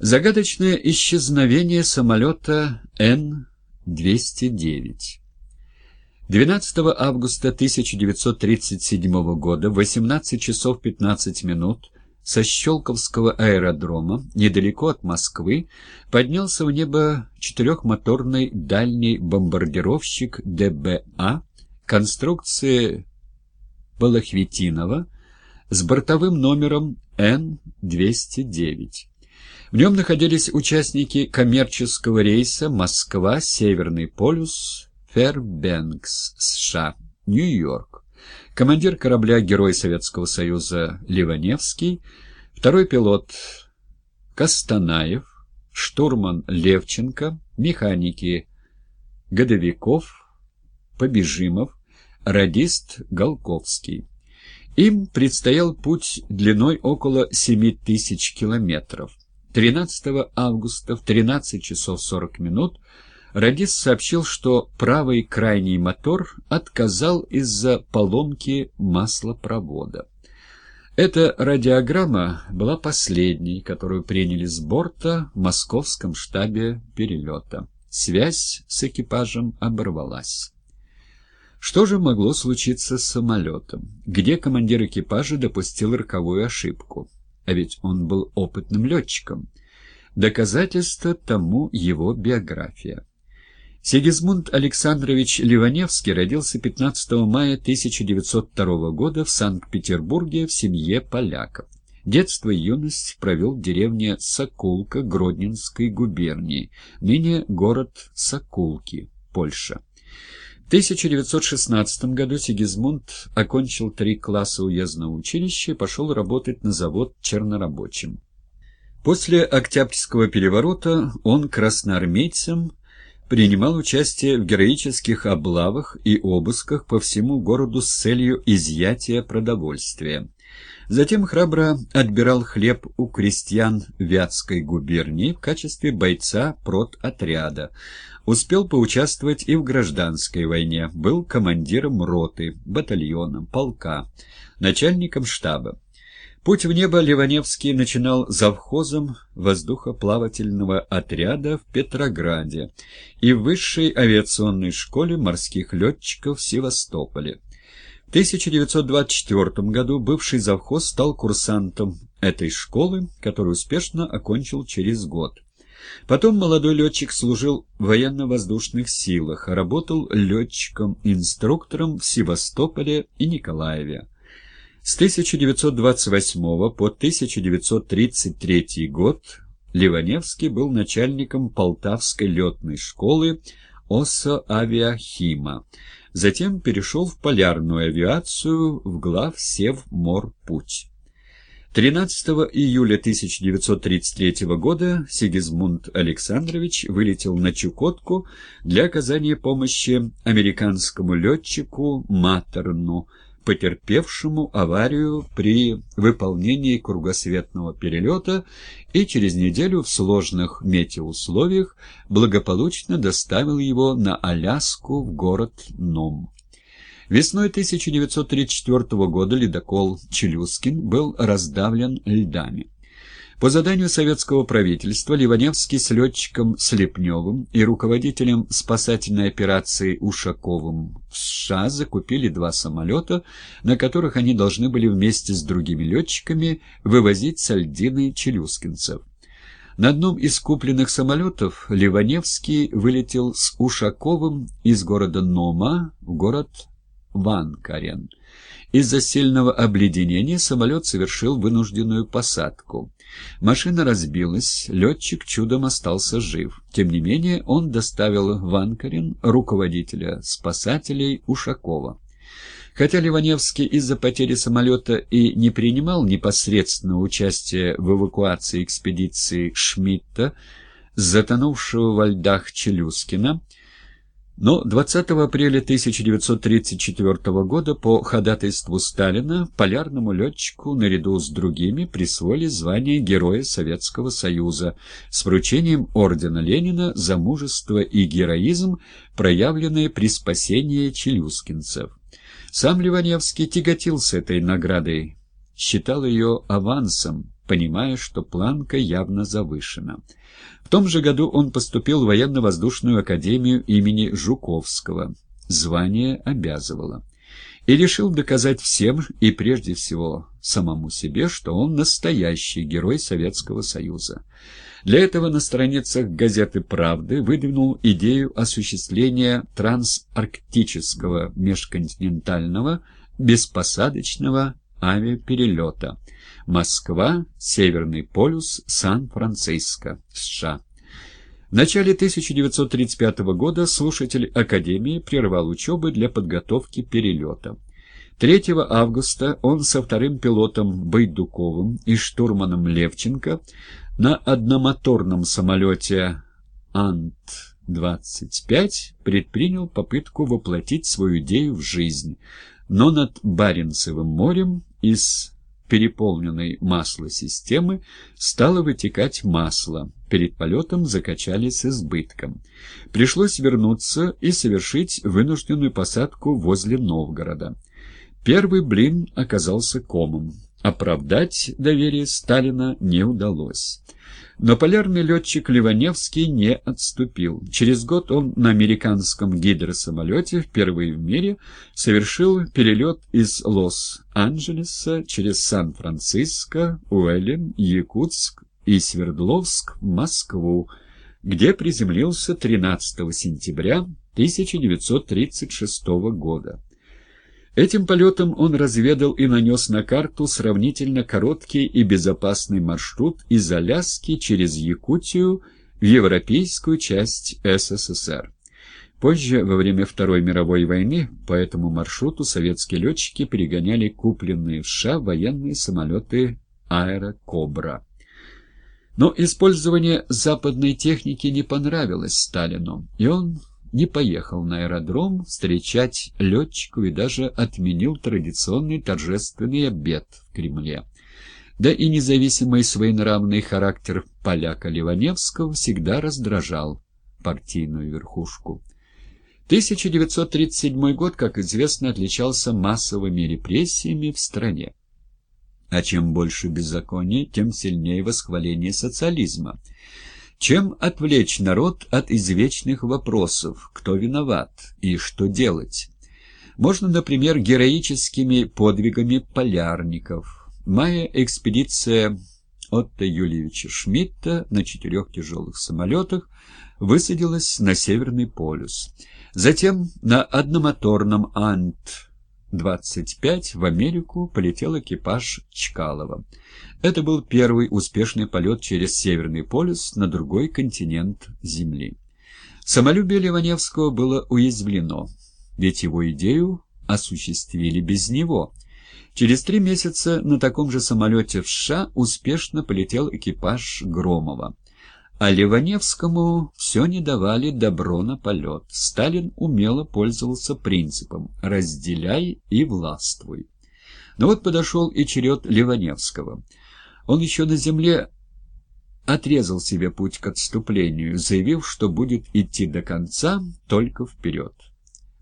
Загадочное исчезновение самолета Н-209 12 августа 1937 года в 18 часов 15 минут со Щелковского аэродрома, недалеко от Москвы, поднялся в небо четырехмоторный дальний бомбардировщик ДБА конструкции Балахветинова с бортовым номером Н-209. В нем находились участники коммерческого рейса Москва-Северный полюс Фербенкс, США, Нью-Йорк, командир корабля Герой Советского Союза Ливаневский, второй пилот Костанаев, штурман Левченко, механики Годовиков, Побежимов, радист Голковский. Им предстоял путь длиной около 7 тысяч километров. 13 августа в 13 часов 40 минут радист сообщил, что правый крайний мотор отказал из-за поломки маслопровода. Эта радиограмма была последней, которую приняли с борта в московском штабе перелета. Связь с экипажем оборвалась. Что же могло случиться с самолетом? Где командир экипажа допустил роковую ошибку? А ведь он был опытным летчиком. Доказательство тому его биография. Сигизмунд Александрович Ливаневский родился 15 мая 1902 года в Санкт-Петербурге в семье поляков. Детство и юность провел в деревне Сокулка Гродненской губернии, ныне город Сокулки, Польша. В 1916 году Сигизмунд окончил три класса уездного училища и пошел работать на завод чернорабочим. После Октябрьского переворота он красноармейцем принимал участие в героических облавах и обысках по всему городу с целью изъятия продовольствия. Затем храбро отбирал хлеб у крестьян Вятской губернии в качестве бойца прототряда. Успел поучаствовать и в гражданской войне, был командиром роты, батальона, полка, начальником штаба. Путь в небо Ливаневский начинал завхозом воздухоплавательного отряда в Петрограде и в высшей авиационной школе морских летчиков в Севастополе. В 1924 году бывший завхоз стал курсантом этой школы, которую успешно окончил через год. Потом молодой летчик служил в военно-воздушных силах, работал летчиком-инструктором в Севастополе и Николаеве. С 1928 по 1933 год Ливаневский был начальником Полтавской летной школы ОСО «Авиахима», Затем перешел в полярную авиацию в глав Севморпуть. 13 июля 1933 года Сигизмунд Александрович вылетел на Чукотку для оказания помощи американскому летчику Матерну, потерпевшему аварию при выполнении кругосветного перелета и через неделю в сложных метеоусловиях благополучно доставил его на Аляску в город Ном. Весной 1934 года ледокол «Челюскин» был раздавлен льдами. По заданию советского правительства Ливаневский с летчиком Слепневым и руководителем спасательной операции Ушаковым в США закупили два самолета, на которых они должны были вместе с другими летчиками вывозить сальдины челюскинцев. На одном из купленных самолетов Ливаневский вылетел с Ушаковым из города Нома в город Ванкарен. Из-за сильного обледенения самолет совершил вынужденную посадку. Машина разбилась, летчик чудом остался жив. Тем не менее, он доставил в руководителя спасателей Ушакова. Хотя Ливаневский из-за потери самолета и не принимал непосредственного участия в эвакуации экспедиции Шмидта, затонувшего во льдах Челюскина, но 20 апреля 1934 года по ходатайству Сталина полярному летчику наряду с другими присвоили звание Героя Советского Союза с вручением ордена Ленина за мужество и героизм, проявленные при спасении челюскинцев. Сам Ливаневский тяготился этой наградой, считал ее авансом, понимая, что планка явно завышена. В том же году он поступил в военно-воздушную академию имени Жуковского. Звание обязывало. И решил доказать всем, и прежде всего самому себе, что он настоящий герой Советского Союза. Для этого на страницах газеты «Правды» выдвинул идею осуществления трансарктического межконтинентального беспосадочного авиаперелета Москва, Северный полюс, Сан-Франциско, США. В начале 1935 года слушатель Академии прервал учебы для подготовки перелета. 3 августа он со вторым пилотом Байдуковым и штурманом Левченко на одномоторном самолете Ант-25 предпринял попытку воплотить свою идею в жизнь, но над Баренцевым морем из переполненной маслосистемы стало вытекать масло. Перед полетом закачали с избытком. Пришлось вернуться и совершить вынужденную посадку возле Новгорода. Первый блин оказался комом. Оправдать доверие Сталина не удалось. Но полярный летчик Ливаневский не отступил. Через год он на американском гидросамолете впервые в мире совершил перелет из Лос-Анджелеса через Сан-Франциско, Уэллин, Якутск и Свердловск в Москву, где приземлился 13 сентября 1936 года. Этим полетом он разведал и нанес на карту сравнительно короткий и безопасный маршрут из Аляски через Якутию в европейскую часть СССР. Позже, во время Второй мировой войны, по этому маршруту советские летчики перегоняли купленные в США военные самолеты «Аэрокобра». Но использование западной техники не понравилось Сталину, и он не поехал на аэродром встречать летчиков и даже отменил традиционный торжественный обед в Кремле. Да и независимый своенравный характер поляка Ливаневского всегда раздражал партийную верхушку. 1937 год, как известно, отличался массовыми репрессиями в стране. А чем больше беззакония, тем сильнее восхваление социализма. Чем отвлечь народ от извечных вопросов, кто виноват и что делать? Можно, например, героическими подвигами полярников. Моя экспедиция Отто Юльевича Шмидта на четырех тяжелых самолетах высадилась на Северный полюс. Затем на одномоторном Ант 25 в Америку полетел экипаж Чкалова. Это был первый успешный полет через Северный полюс на другой континент Земли. Самолюбие Ливаневского было уязвлено, ведь его идею осуществили без него. Через три месяца на таком же самолете в США успешно полетел экипаж Громова. А Ливаневскому все не давали добро на полет. Сталин умело пользовался принципом «разделяй и властвуй». Но вот подошел и черед Ливаневского. Он еще на земле отрезал себе путь к отступлению, заявив, что будет идти до конца только вперед.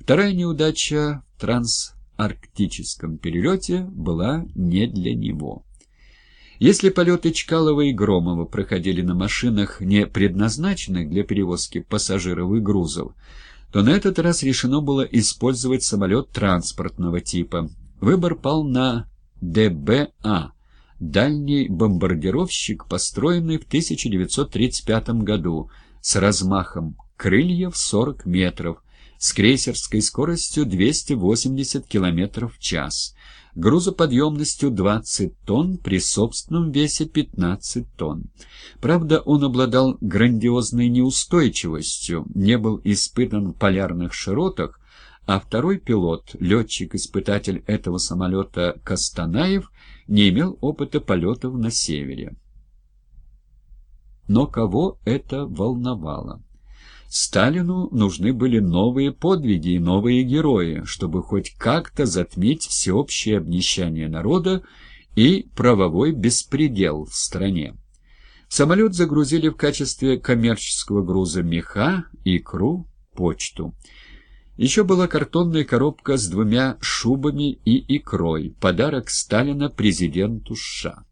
Вторая неудача в трансарктическом перелете была не для него. Если полеты Чкалова и Громова проходили на машинах, не предназначенных для перевозки пассажиров и грузов, то на этот раз решено было использовать самолет транспортного типа. Выбор пал на ДБА, дальний бомбардировщик, построенный в 1935 году, с размахом крыльев 40 метров, с крейсерской скоростью 280 км в час – грузоподъемностью 20 тонн при собственном весе 15 тонн. Правда, он обладал грандиозной неустойчивостью, не был испытан в полярных широтах, а второй пилот, летчик-испытатель этого самолета Костанаев, не имел опыта полетов на севере. Но кого это волновало? Сталину нужны были новые подвиги и новые герои, чтобы хоть как-то затмить всеобщее обнищание народа и правовой беспредел в стране. Самолет загрузили в качестве коммерческого груза меха, икру, почту. Еще была картонная коробка с двумя шубами и икрой, подарок Сталина президенту США.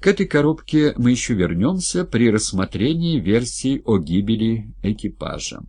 К этой коробке мы еще вернемся при рассмотрении версий о гибели экипажа.